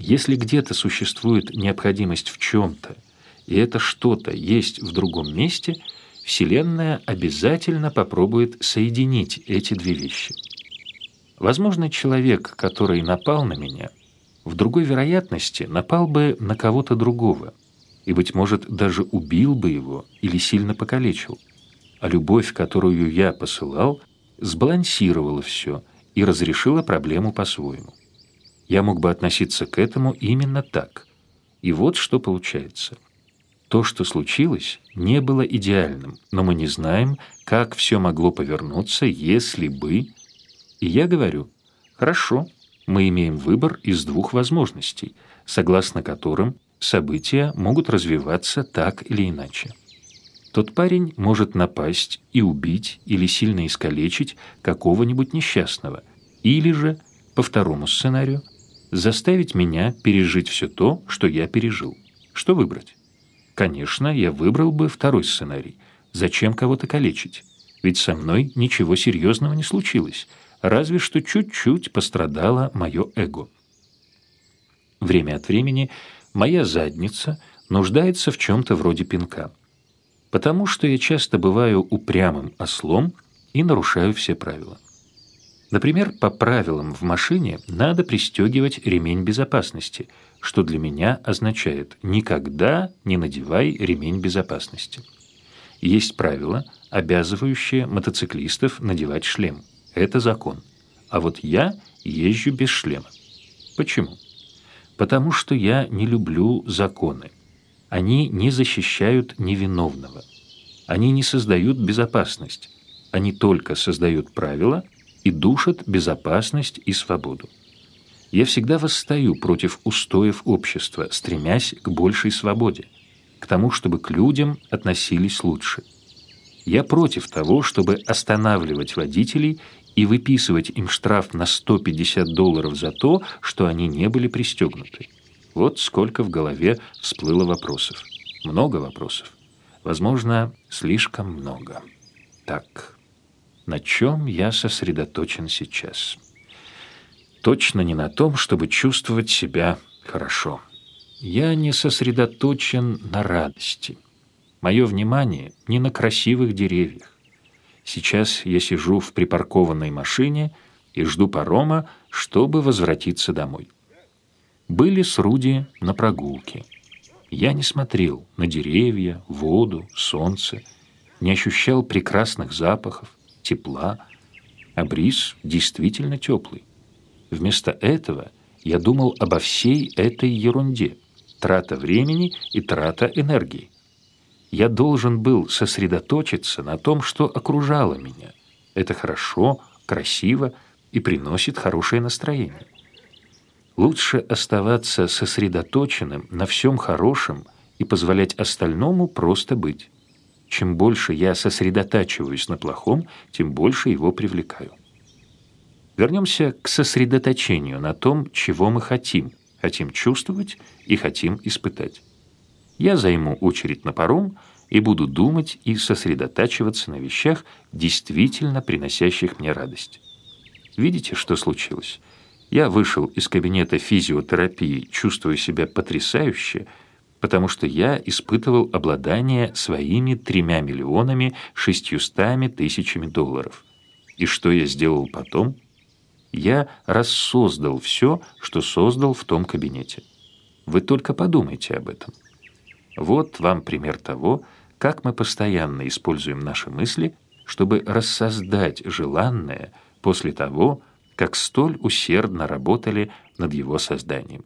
Если где-то существует необходимость в чем-то, и это что-то есть в другом месте, Вселенная обязательно попробует соединить эти две вещи. Возможно, человек, который напал на меня, в другой вероятности напал бы на кого-то другого, и, быть может, даже убил бы его или сильно покалечил. А любовь, которую я посылал, сбалансировала все и разрешила проблему по-своему. Я мог бы относиться к этому именно так. И вот что получается. То, что случилось, не было идеальным, но мы не знаем, как все могло повернуться, если бы... И я говорю, хорошо, мы имеем выбор из двух возможностей, согласно которым события могут развиваться так или иначе. Тот парень может напасть и убить или сильно искалечить какого-нибудь несчастного, или же, по второму сценарию, заставить меня пережить все то, что я пережил. Что выбрать? Конечно, я выбрал бы второй сценарий. Зачем кого-то калечить? Ведь со мной ничего серьезного не случилось, разве что чуть-чуть пострадало мое эго. Время от времени моя задница нуждается в чем-то вроде пинка. Потому что я часто бываю упрямым ослом и нарушаю все правила. Например, по правилам в машине надо пристегивать ремень безопасности, что для меня означает «никогда не надевай ремень безопасности». Есть правила, обязывающие мотоциклистов надевать шлем. Это закон. А вот я езжу без шлема. Почему? Потому что я не люблю законы. Они не защищают невиновного. Они не создают безопасность. Они только создают правила – и душат безопасность и свободу. Я всегда восстаю против устоев общества, стремясь к большей свободе, к тому, чтобы к людям относились лучше. Я против того, чтобы останавливать водителей и выписывать им штраф на 150 долларов за то, что они не были пристегнуты. Вот сколько в голове всплыло вопросов. Много вопросов. Возможно, слишком много. Так на чем я сосредоточен сейчас. Точно не на том, чтобы чувствовать себя хорошо. Я не сосредоточен на радости. Мое внимание не на красивых деревьях. Сейчас я сижу в припаркованной машине и жду парома, чтобы возвратиться домой. Были с Руди на прогулке. Я не смотрел на деревья, воду, солнце, не ощущал прекрасных запахов, тепла, а бриз действительно теплый. Вместо этого я думал обо всей этой ерунде, трата времени и трата энергии. Я должен был сосредоточиться на том, что окружало меня. Это хорошо, красиво и приносит хорошее настроение. Лучше оставаться сосредоточенным на всем хорошем и позволять остальному просто быть. Чем больше я сосредотачиваюсь на плохом, тем больше его привлекаю. Вернемся к сосредоточению на том, чего мы хотим, хотим чувствовать и хотим испытать. Я займу очередь на паром и буду думать и сосредотачиваться на вещах, действительно приносящих мне радость. Видите, что случилось? Я вышел из кабинета физиотерапии, чувствуя себя потрясающе, потому что я испытывал обладание своими тремя миллионами шестьюстами тысячами долларов. И что я сделал потом? Я рассоздал все, что создал в том кабинете. Вы только подумайте об этом. Вот вам пример того, как мы постоянно используем наши мысли, чтобы рассоздать желанное после того, как столь усердно работали над его созданием.